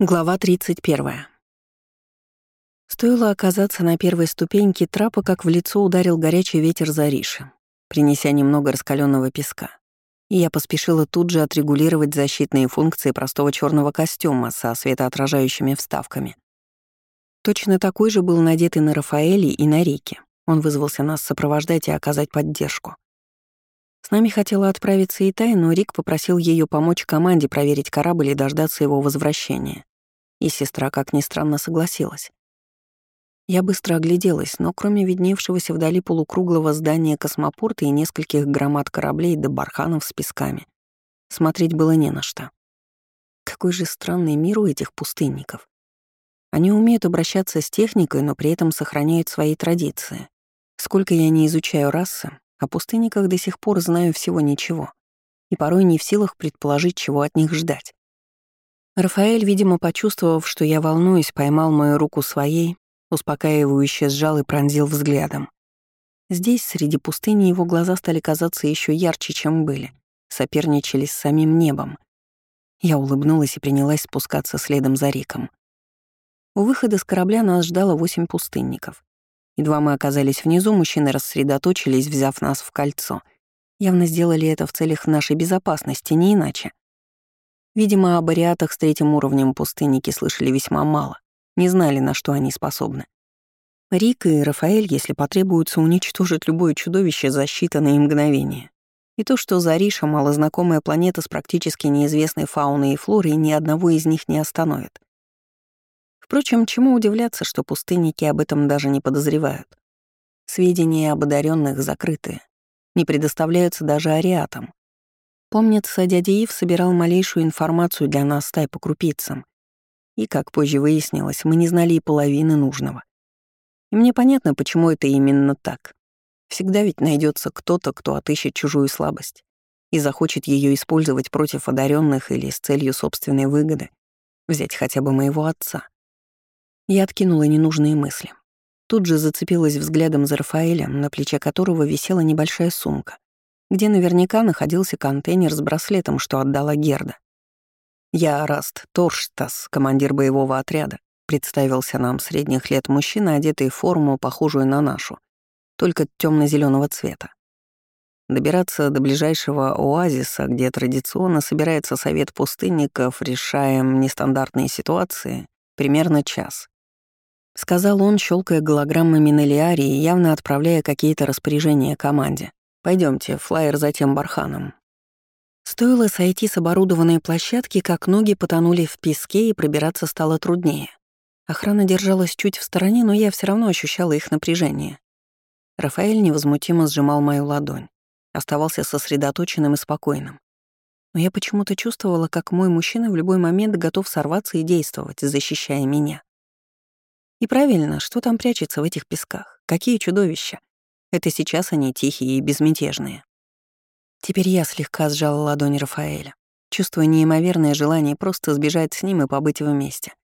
Глава 31. Стоило оказаться на первой ступеньке трапа, как в лицо ударил горячий ветер Зариши, принеся немного раскаленного песка. И я поспешила тут же отрегулировать защитные функции простого черного костюма со светоотражающими вставками. Точно такой же был надет и на Рафаэле, и на Рике. Он вызвался нас сопровождать и оказать поддержку. С нами хотела отправиться и Тай, но Рик попросил ее помочь команде проверить корабль и дождаться его возвращения. И сестра, как ни странно, согласилась. Я быстро огляделась, но кроме видневшегося вдали полукруглого здания космопорта и нескольких громад кораблей до барханов с песками, смотреть было не на что. Какой же странный мир у этих пустынников. Они умеют обращаться с техникой, но при этом сохраняют свои традиции. Сколько я не изучаю расы, о пустынниках до сих пор знаю всего ничего, и порой не в силах предположить, чего от них ждать. Рафаэль, видимо, почувствовав, что я волнуюсь, поймал мою руку своей, успокаивающе сжал и пронзил взглядом. Здесь, среди пустыни, его глаза стали казаться еще ярче, чем были, соперничали с самим небом. Я улыбнулась и принялась спускаться следом за Риком. У выхода с корабля нас ждало восемь пустынников. Едва мы оказались внизу, мужчины рассредоточились, взяв нас в кольцо. Явно сделали это в целях нашей безопасности, не иначе. Видимо, о бариатах с третьим уровнем пустынники слышали весьма мало, не знали, на что они способны. Рик и Рафаэль, если потребуется, уничтожат любое чудовище за считанные мгновения. И то, что Зариша — малознакомая планета с практически неизвестной фауной и флорой, ни одного из них не остановит. Впрочем, чему удивляться, что пустынники об этом даже не подозревают. Сведения об одаренных закрыты, не предоставляются даже ариатам. Помнится, дядя Ив собирал малейшую информацию для нас тай по крупицам. И, как позже выяснилось, мы не знали и половины нужного. И мне понятно, почему это именно так. Всегда ведь найдется кто-то, кто отыщет чужую слабость и захочет ее использовать против одаренных или с целью собственной выгоды. Взять хотя бы моего отца. Я откинула ненужные мысли. Тут же зацепилась взглядом за Рафаэлем, на плече которого висела небольшая сумка, где наверняка находился контейнер с браслетом, что отдала Герда. «Я Раст Торштас, командир боевого отряда», представился нам средних лет мужчина, одетый в форму, похожую на нашу, только темно зеленого цвета. Добираться до ближайшего оазиса, где традиционно собирается совет пустынников, решаем нестандартные ситуации, примерно час. — сказал он, щелкая голограммами на Лиаре и явно отправляя какие-то распоряжения команде. Пойдемте, флайер за тем барханом». Стоило сойти с оборудованной площадки, как ноги потонули в песке и пробираться стало труднее. Охрана держалась чуть в стороне, но я все равно ощущала их напряжение. Рафаэль невозмутимо сжимал мою ладонь, оставался сосредоточенным и спокойным. Но я почему-то чувствовала, как мой мужчина в любой момент готов сорваться и действовать, защищая меня. И правильно, что там прячется в этих песках? Какие чудовища? Это сейчас они тихие и безмятежные. Теперь я слегка сжала ладонь Рафаэля, чувствуя неимоверное желание просто сбежать с ним и побыть вместе.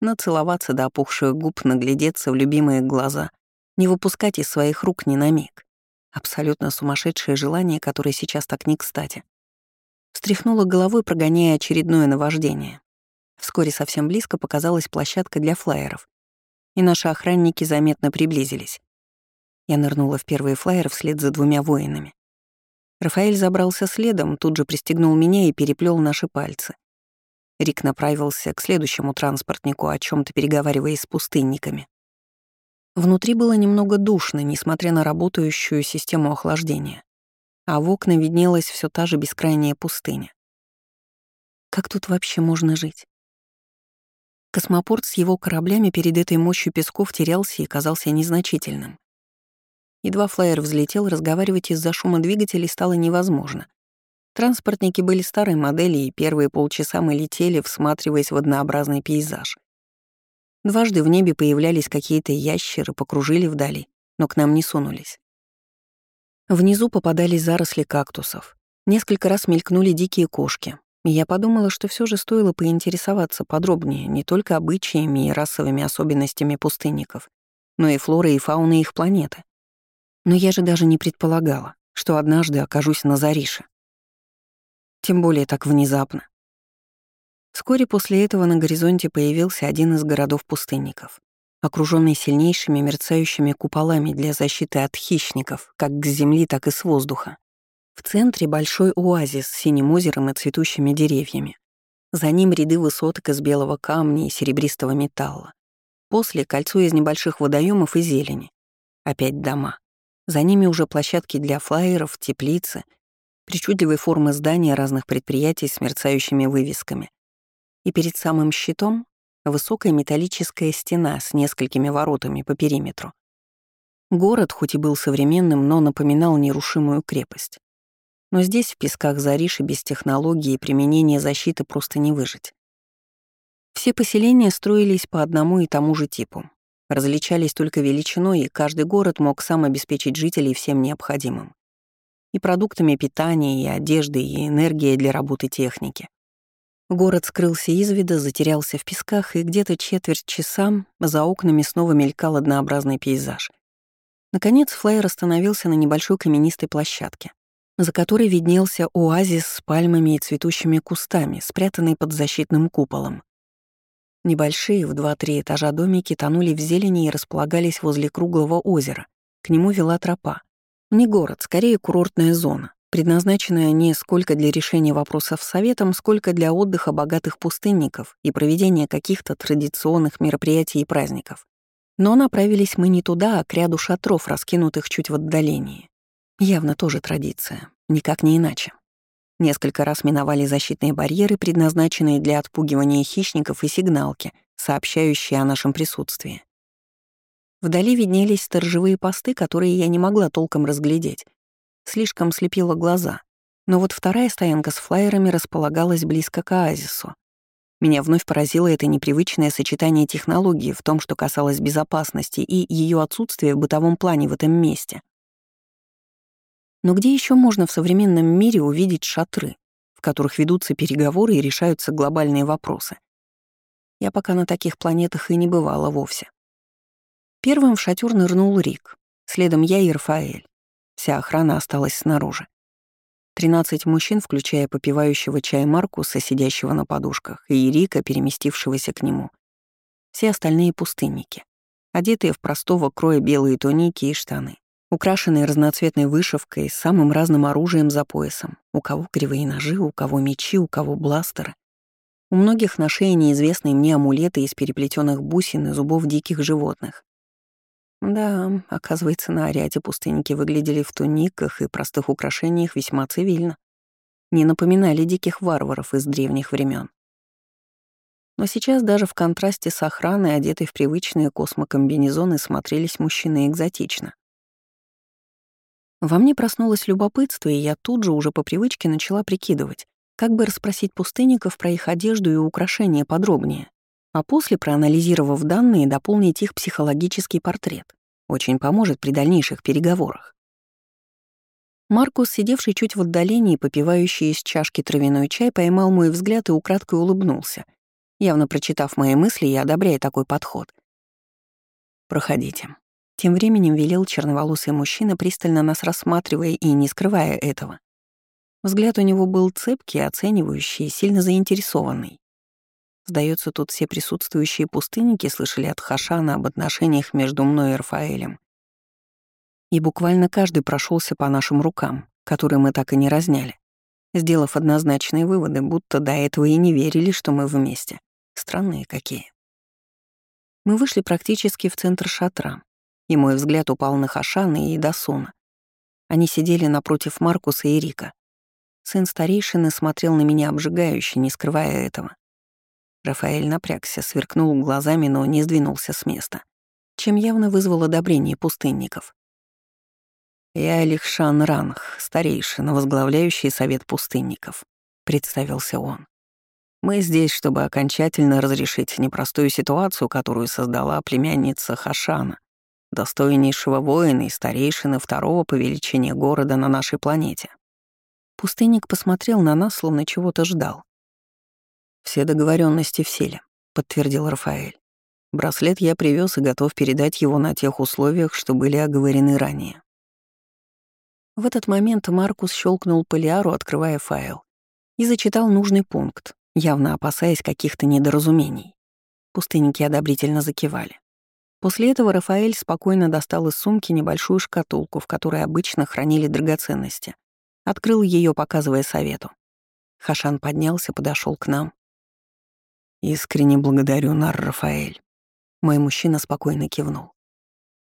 Нацеловаться до опухших губ, наглядеться в любимые глаза, не выпускать из своих рук ни на миг. Абсолютно сумасшедшее желание, которое сейчас так не кстати. Встряхнула головой, прогоняя очередное наваждение. Вскоре совсем близко показалась площадка для флайеров, и наши охранники заметно приблизились. Я нырнула в первый флайер вслед за двумя воинами. Рафаэль забрался следом, тут же пристегнул меня и переплел наши пальцы. Рик направился к следующему транспортнику, о чем то переговариваясь с пустынниками. Внутри было немного душно, несмотря на работающую систему охлаждения. А в окна виднелась все та же бескрайняя пустыня. Как тут вообще можно жить? Космопорт с его кораблями перед этой мощью песков терялся и казался незначительным. Едва флайер взлетел, разговаривать из-за шума двигателей стало невозможно. Транспортники были старой модели, и первые полчаса мы летели, всматриваясь в однообразный пейзаж. Дважды в небе появлялись какие-то ящеры, покружили вдали, но к нам не сунулись. Внизу попадались заросли кактусов. Несколько раз мелькнули дикие кошки, я подумала, что все же стоило поинтересоваться подробнее не только обычаями и расовыми особенностями пустынников, но и флорой и фауной их планеты. Но я же даже не предполагала, что однажды окажусь на Зарише. Тем более так внезапно. Вскоре после этого на горизонте появился один из городов-пустынников, окруженный сильнейшими мерцающими куполами для защиты от хищников, как с земли, так и с воздуха. В центре большой оазис с синим озером и цветущими деревьями. За ним ряды высоток из белого камня и серебристого металла. После — кольцо из небольших водоемов и зелени. Опять дома. За ними уже площадки для флайеров, теплицы, причудливой формы здания разных предприятий с мерцающими вывесками. И перед самым щитом — высокая металлическая стена с несколькими воротами по периметру. Город, хоть и был современным, но напоминал нерушимую крепость. Но здесь, в песках Зариши, без технологии и применения защиты просто не выжить. Все поселения строились по одному и тому же типу. Различались только величиной, и каждый город мог сам обеспечить жителей всем необходимым. И продуктами питания, и одеждой, и энергией для работы техники. Город скрылся из вида, затерялся в песках, и где-то четверть часа за окнами снова мелькал однообразный пейзаж. Наконец флайер остановился на небольшой каменистой площадке за которой виднелся оазис с пальмами и цветущими кустами, спрятанный под защитным куполом. Небольшие в два-три этажа домики тонули в зелени и располагались возле круглого озера. К нему вела тропа. Не город, скорее курортная зона, предназначенная не сколько для решения вопросов советом, сколько для отдыха богатых пустынников и проведения каких-то традиционных мероприятий и праздников. Но направились мы не туда, а к ряду шатров, раскинутых чуть в отдалении. Явно тоже традиция, никак не иначе. Несколько раз миновали защитные барьеры, предназначенные для отпугивания хищников и сигналки, сообщающие о нашем присутствии. Вдали виднелись сторожевые посты, которые я не могла толком разглядеть. Слишком слепило глаза. Но вот вторая стоянка с флайерами располагалась близко к оазису. Меня вновь поразило это непривычное сочетание технологий в том, что касалось безопасности и ее отсутствия в бытовом плане в этом месте. Но где еще можно в современном мире увидеть шатры, в которых ведутся переговоры и решаются глобальные вопросы? Я пока на таких планетах и не бывала вовсе. Первым в шатер нырнул Рик, следом я и Рафаэль. Вся охрана осталась снаружи. Тринадцать мужчин, включая попивающего чай Маркуса, сидящего на подушках, и Рика, переместившегося к нему. Все остальные пустынники, одетые в простого кроя белые туники и штаны украшенные разноцветной вышивкой с самым разным оружием за поясом. У кого кривые ножи, у кого мечи, у кого бластеры. У многих на шее неизвестные мне амулеты из переплетенных бусин и зубов диких животных. Да, оказывается, на Ариате пустынники выглядели в туниках и простых украшениях весьма цивильно. Не напоминали диких варваров из древних времен. Но сейчас даже в контрасте с охраной, одетой в привычные космокомбинезоны, смотрелись мужчины экзотично. Во мне проснулось любопытство, и я тут же уже по привычке начала прикидывать, как бы расспросить пустынников про их одежду и украшения подробнее, а после, проанализировав данные, дополнить их психологический портрет. Очень поможет при дальнейших переговорах. Маркус, сидевший чуть в отдалении, попивающий из чашки травяной чай, поймал мой взгляд и украдкой улыбнулся, явно прочитав мои мысли и одобряя такой подход. «Проходите», тем временем велел черноволосый мужчина, пристально нас рассматривая и не скрывая этого. Взгляд у него был цепкий, оценивающий, сильно заинтересованный. Сдается, тут все присутствующие пустынники слышали от Хашана об отношениях между мной и Рафаэлем. И буквально каждый прошелся по нашим рукам, которые мы так и не разняли, сделав однозначные выводы, будто до этого и не верили, что мы вместе. Странные какие. Мы вышли практически в центр шатра, и мой взгляд упал на Хашана и Дасуна. Они сидели напротив Маркуса и Рика. Сын старейшины смотрел на меня обжигающе, не скрывая этого. Рафаэль напрягся, сверкнул глазами, но не сдвинулся с места, чем явно вызвал одобрение пустынников. «Я Лихшан Ранх, старейшина, возглавляющий совет пустынников», — представился он. «Мы здесь, чтобы окончательно разрешить непростую ситуацию, которую создала племянница Хашана, достойнейшего воина и старейшины второго по величине города на нашей планете. Пустынник посмотрел на нас, словно чего-то ждал. «Все договоренности в силе», — подтвердил Рафаэль. «Браслет я привез и готов передать его на тех условиях, что были оговорены ранее». В этот момент Маркус щелкнул полиару, открывая файл, и зачитал нужный пункт, явно опасаясь каких-то недоразумений. Пустынники одобрительно закивали. После этого Рафаэль спокойно достал из сумки небольшую шкатулку, в которой обычно хранили драгоценности. Открыл ее, показывая совету. Хашан поднялся, подошел к нам. «Искренне благодарю, Нар Рафаэль». Мой мужчина спокойно кивнул.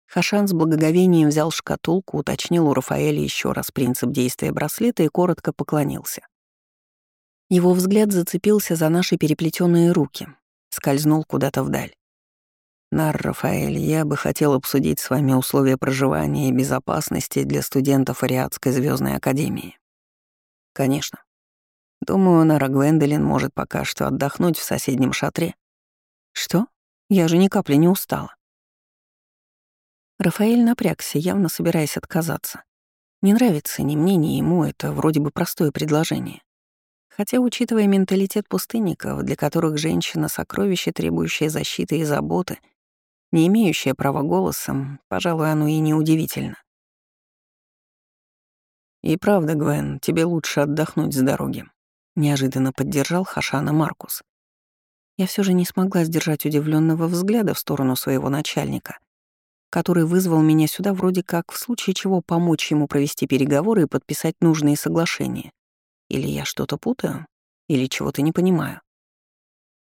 Хашан с благоговением взял шкатулку, уточнил у Рафаэля еще раз принцип действия браслета и коротко поклонился. Его взгляд зацепился за наши переплетенные руки, скользнул куда-то вдаль. Нар Рафаэль, я бы хотел обсудить с вами условия проживания и безопасности для студентов Ариадской звездной академии. Конечно. Думаю, Нара Гвендолин может пока что отдохнуть в соседнем шатре. Что? Я же ни капли не устала. Рафаэль напрягся, явно собираясь отказаться. Не нравится ни мне, ни ему это вроде бы простое предложение. Хотя, учитывая менталитет пустынников, для которых женщина — сокровище, требующее защиты и заботы — не имеющая права голосом, пожалуй, оно и неудивительно. «И правда, Гвен, тебе лучше отдохнуть с дороги», — неожиданно поддержал Хашана Маркус. Я все же не смогла сдержать удивленного взгляда в сторону своего начальника, который вызвал меня сюда вроде как в случае чего помочь ему провести переговоры и подписать нужные соглашения. Или я что-то путаю, или чего-то не понимаю.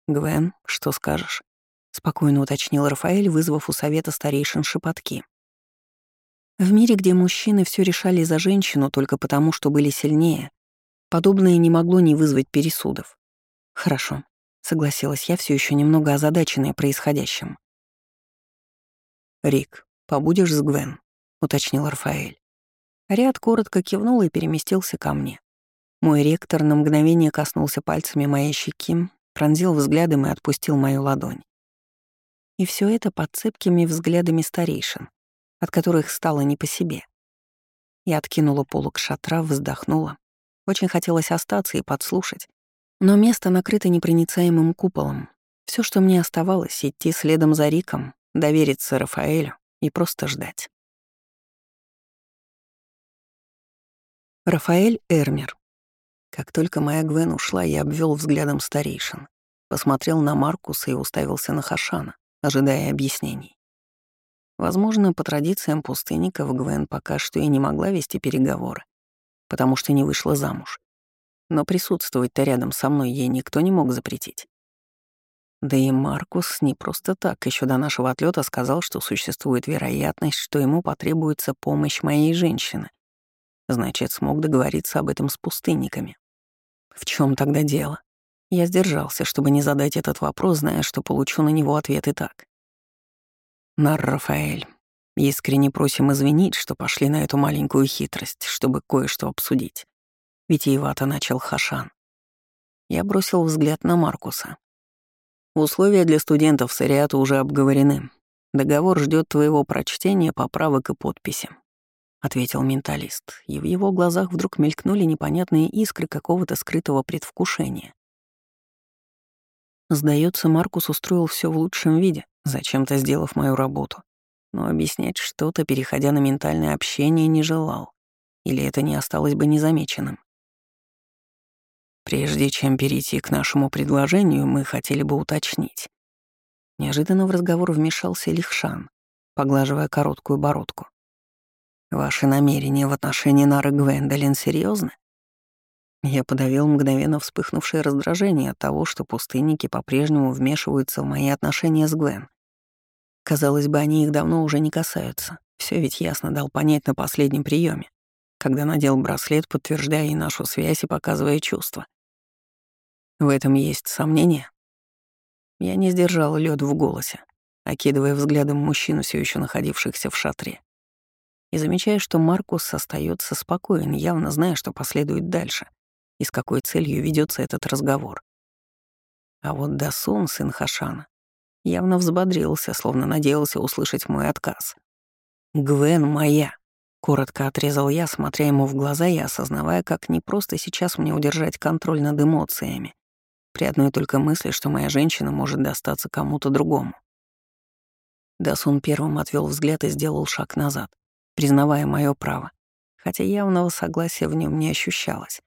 «Гвен, что скажешь?» — спокойно уточнил Рафаэль, вызвав у совета старейшин шепотки. В мире, где мужчины все решали за женщину только потому, что были сильнее, подобное не могло не вызвать пересудов. «Хорошо», — согласилась я, все еще немного озадаченная происходящим. «Рик, побудешь с Гвен?» — уточнил Рафаэль. Ариад коротко кивнул и переместился ко мне. Мой ректор на мгновение коснулся пальцами моей щеки, пронзил взглядом и отпустил мою ладонь. И все это под цепкими взглядами старейшин, от которых стало не по себе. Я откинула полок шатра, вздохнула. Очень хотелось остаться и подслушать. Но место накрыто непроницаемым куполом. Все, что мне оставалось, идти следом за Риком, довериться Рафаэлю и просто ждать. Рафаэль Эрмер. Как только моя Гвен ушла, я обвел взглядом старейшин, посмотрел на Маркуса и уставился на Хашана ожидая объяснений. Возможно, по традициям пустынников Гвен пока что и не могла вести переговоры, потому что не вышла замуж. Но присутствовать-то рядом со мной ей никто не мог запретить. Да и Маркус не просто так еще до нашего отлета сказал, что существует вероятность, что ему потребуется помощь моей женщины. Значит, смог договориться об этом с пустынниками. В чем тогда дело? Я сдержался, чтобы не задать этот вопрос, зная, что получу на него ответ и так. Нар Рафаэль, искренне просим извинить, что пошли на эту маленькую хитрость, чтобы кое-что обсудить. Витиевато начал Хашан. Я бросил взгляд на Маркуса. Условия для студентов Сариата уже обговорены. Договор ждет твоего прочтения, поправок и подписи. — ответил менталист, и в его глазах вдруг мелькнули непонятные искры какого-то скрытого предвкушения. Сдается, Маркус устроил все в лучшем виде, зачем-то сделав мою работу. Но объяснять что-то, переходя на ментальное общение, не желал. Или это не осталось бы незамеченным. Прежде чем перейти к нашему предложению, мы хотели бы уточнить. Неожиданно в разговор вмешался Лихшан, поглаживая короткую бородку. «Ваши намерения в отношении Нары Гвендолин серьезны? Я подавил мгновенно вспыхнувшее раздражение от того, что пустынники по-прежнему вмешиваются в мои отношения с Гвен. Казалось бы, они их давно уже не касаются. Все ведь ясно дал понять на последнем приеме, когда надел браслет, подтверждая и нашу связь и показывая чувства. В этом есть сомнение. Я не сдержал лед в голосе, окидывая взглядом мужчину, все еще находившихся в шатре. И замечая, что Маркус остается спокоен, явно зная, что последует дальше — и с какой целью ведется этот разговор. А вот Дасун, сын Хашана, явно взбодрился, словно надеялся услышать мой отказ. «Гвен моя!» — коротко отрезал я, смотря ему в глаза и осознавая, как не просто сейчас мне удержать контроль над эмоциями, при одной только мысли, что моя женщина может достаться кому-то другому. Дасун первым отвел взгляд и сделал шаг назад, признавая мое право, хотя явного согласия в нем не ощущалось.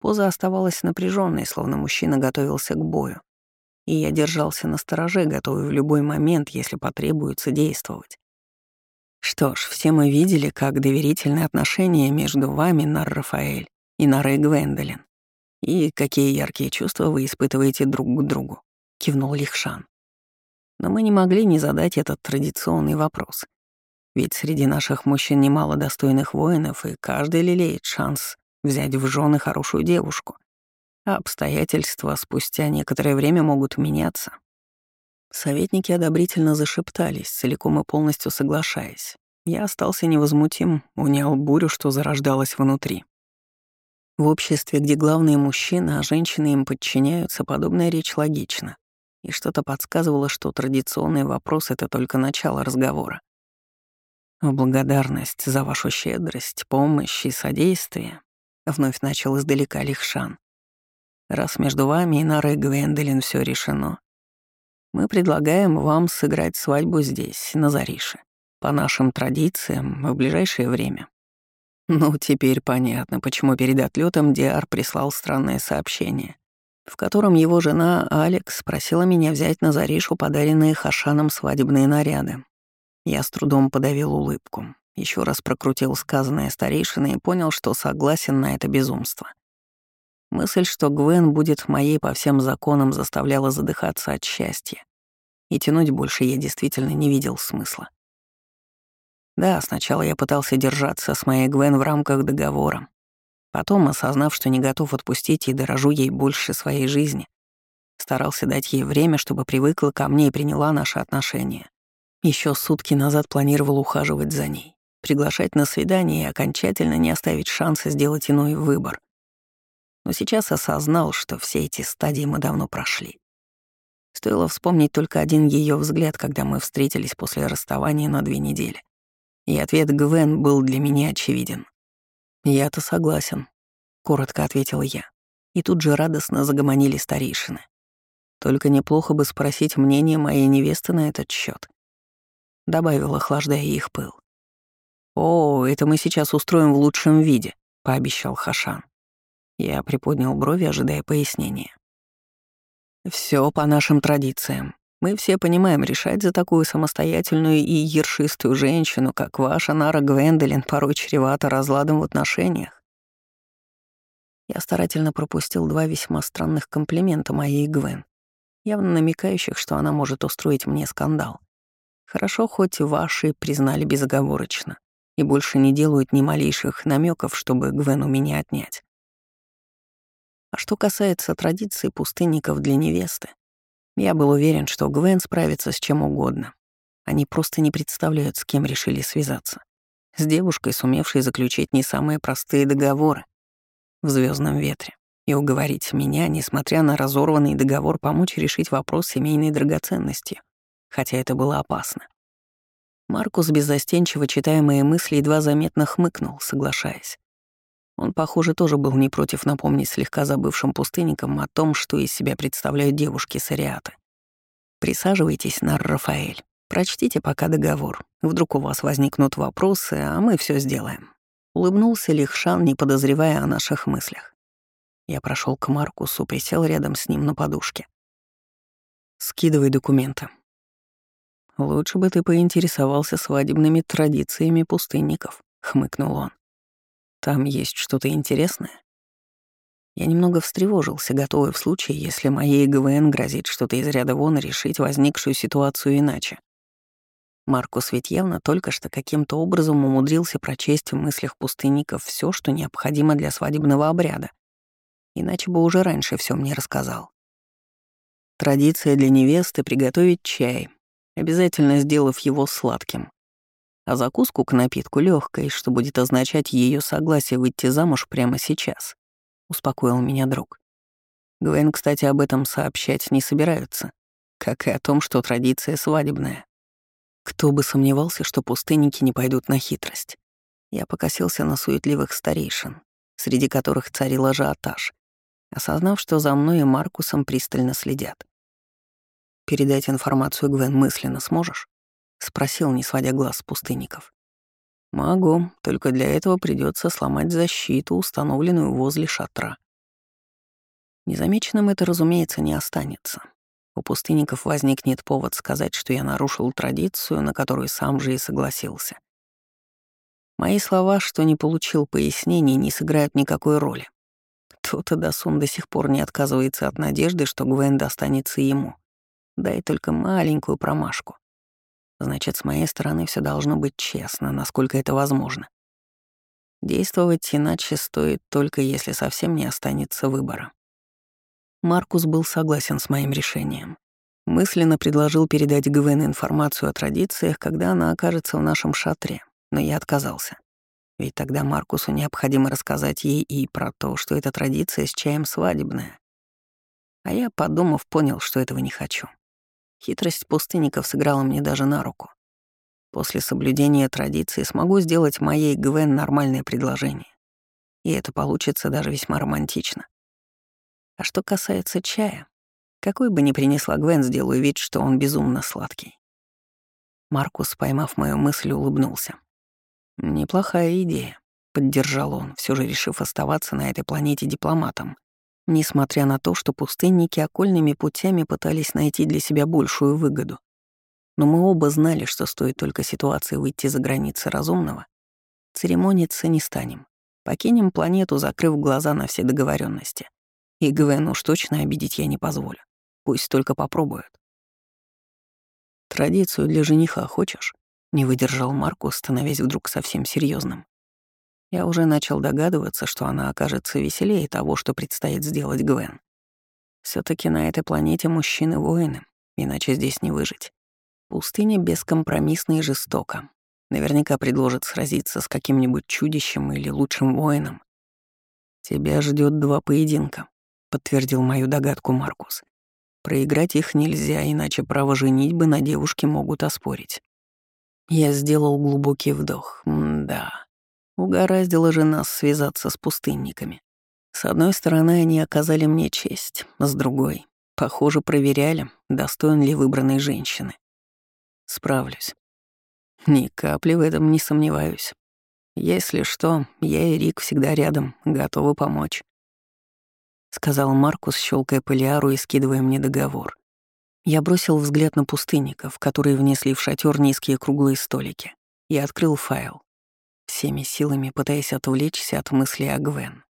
Поза оставалась напряженной, словно мужчина готовился к бою. И я держался на стороже, готовый в любой момент, если потребуется, действовать. Что ж, все мы видели, как доверительные отношения между вами, Нар Рафаэль, и Нарой Гвендолин. И какие яркие чувства вы испытываете друг к другу, кивнул Лихшан. Но мы не могли не задать этот традиционный вопрос. Ведь среди наших мужчин немало достойных воинов, и каждый лелеет шанс взять в жены хорошую девушку. А обстоятельства спустя некоторое время могут меняться. Советники одобрительно зашептались, целиком и полностью соглашаясь. Я остался невозмутим, унял бурю, что зарождалась внутри. В обществе, где главные мужчины, а женщины им подчиняются, подобная речь логична. И что-то подсказывало, что традиционный вопрос — это только начало разговора. В благодарность за вашу щедрость, помощь и содействие вновь начал издалека Лихшан. Раз между вами и Нарой Гвендолин все решено, мы предлагаем вам сыграть свадьбу здесь, на Зарише, по нашим традициям, в ближайшее время. Ну, теперь понятно, почему перед отлетом Диар прислал странное сообщение, в котором его жена Алекс просила меня взять на Заришу подаренные Хашаном свадебные наряды. Я с трудом подавил улыбку, еще раз прокрутил сказанное старейшиной и понял, что согласен на это безумство. Мысль, что Гвен будет моей по всем законам, заставляла задыхаться от счастья. И тянуть больше я действительно не видел смысла. Да, сначала я пытался держаться с моей Гвен в рамках договора. Потом, осознав, что не готов отпустить и дорожу ей больше своей жизни, старался дать ей время, чтобы привыкла ко мне и приняла наши отношения. Еще сутки назад планировал ухаживать за ней, приглашать на свидание и окончательно не оставить шанса сделать иной выбор но сейчас осознал, что все эти стадии мы давно прошли. Стоило вспомнить только один ее взгляд, когда мы встретились после расставания на две недели. И ответ Гвен был для меня очевиден. «Я-то согласен», — коротко ответил я. И тут же радостно загомонили старейшины. Только неплохо бы спросить мнение моей невесты на этот счет. Добавил, охлаждая их пыл. «О, это мы сейчас устроим в лучшем виде», — пообещал Хашан. Я приподнял брови, ожидая пояснения. Все по нашим традициям. Мы все понимаем, решать за такую самостоятельную и ершистую женщину, как ваша Нара Гвендолин, порой чревато разладом в отношениях. Я старательно пропустил два весьма странных комплимента моей Гвен, явно намекающих, что она может устроить мне скандал. Хорошо, хоть ваши признали безоговорочно и больше не делают ни малейших намеков, чтобы Гвен у меня отнять. А что касается традиций пустынников для невесты, я был уверен, что Гвен справится с чем угодно. Они просто не представляют, с кем решили связаться. С девушкой, сумевшей заключить не самые простые договоры в звездном ветре и уговорить меня, несмотря на разорванный договор, помочь решить вопрос семейной драгоценности, хотя это было опасно. Маркус, беззастенчиво читая мои мысли, едва заметно хмыкнул, соглашаясь. Он, похоже, тоже был не против напомнить слегка забывшим пустынникам о том, что из себя представляют девушки с. «Присаживайтесь, Нар Рафаэль. Прочтите пока договор. Вдруг у вас возникнут вопросы, а мы все сделаем». Улыбнулся Лихшан, не подозревая о наших мыслях. Я прошел к Маркусу, присел рядом с ним на подушке. «Скидывай документы». «Лучше бы ты поинтересовался свадебными традициями пустынников», — хмыкнул он. Там есть что-то интересное? Я немного встревожился, готовый в случае, если моей ГВН грозит что-то из ряда вон решить возникшую ситуацию иначе. Маркус ведь явно только что каким-то образом умудрился прочесть в мыслях пустынников все, что необходимо для свадебного обряда. Иначе бы уже раньше все мне рассказал. Традиция для невесты — приготовить чай, обязательно сделав его сладким а закуску к напитку легкой, что будет означать ее согласие выйти замуж прямо сейчас», — успокоил меня друг. Гвен, кстати, об этом сообщать не собираются, как и о том, что традиция свадебная. Кто бы сомневался, что пустынники не пойдут на хитрость. Я покосился на суетливых старейшин, среди которых царил ажиотаж, осознав, что за мной и Маркусом пристально следят. «Передать информацию Гвен мысленно сможешь?» — спросил, не сводя глаз с пустынников. «Могу, только для этого придется сломать защиту, установленную возле шатра», Незамеченным это, разумеется, не останется. У пустынников возникнет повод сказать, что я нарушил традицию, на которую сам же и согласился. Мои слова, что не получил пояснений, не сыграют никакой роли. Тот Дасун до сих пор не отказывается от надежды, что Гвен достанется ему. Дай только маленькую промашку. Значит, с моей стороны все должно быть честно, насколько это возможно. Действовать иначе стоит только если совсем не останется выбора. Маркус был согласен с моим решением. Мысленно предложил передать Гвен информацию о традициях, когда она окажется в нашем шатре, но я отказался. Ведь тогда Маркусу необходимо рассказать ей и про то, что эта традиция с чаем свадебная. А я, подумав, понял, что этого не хочу. Хитрость пустынников сыграла мне даже на руку. После соблюдения традиции смогу сделать моей Гвен нормальное предложение. И это получится даже весьма романтично. А что касается чая, какой бы ни принесла Гвен, сделаю вид, что он безумно сладкий. Маркус, поймав мою мысль, улыбнулся. «Неплохая идея», — поддержал он, все же решив оставаться на этой планете дипломатом, несмотря на то, что пустынники окольными путями пытались найти для себя большую выгоду. Но мы оба знали, что стоит только ситуации выйти за границы разумного, церемониться не станем. Покинем планету, закрыв глаза на все договоренности. И Гвен уж точно обидеть я не позволю. Пусть только попробуют. «Традицию для жениха хочешь?» — не выдержал Марку, становясь вдруг совсем серьезным. Я уже начал догадываться, что она окажется веселее того, что предстоит сделать Гвен. все таки на этой планете мужчины воины, иначе здесь не выжить. Пустыня бескомпромиссна и жестока. Наверняка предложит сразиться с каким-нибудь чудищем или лучшим воином. Тебя ждет два поединка. — подтвердил мою догадку Маркус. «Проиграть их нельзя, иначе право женитьбы на девушке могут оспорить». Я сделал глубокий вдох. М да, угораздило же нас связаться с пустынниками. С одной стороны, они оказали мне честь, с другой, похоже, проверяли, достоин ли выбранной женщины. Справлюсь. Ни капли в этом не сомневаюсь. Если что, я и Рик всегда рядом, готовы помочь. — сказал Маркус, щелкая полиару и скидывая мне договор. Я бросил взгляд на пустынников, которые внесли в шатер низкие круглые столики, и открыл файл, всеми силами пытаясь отвлечься от мысли о Гвен.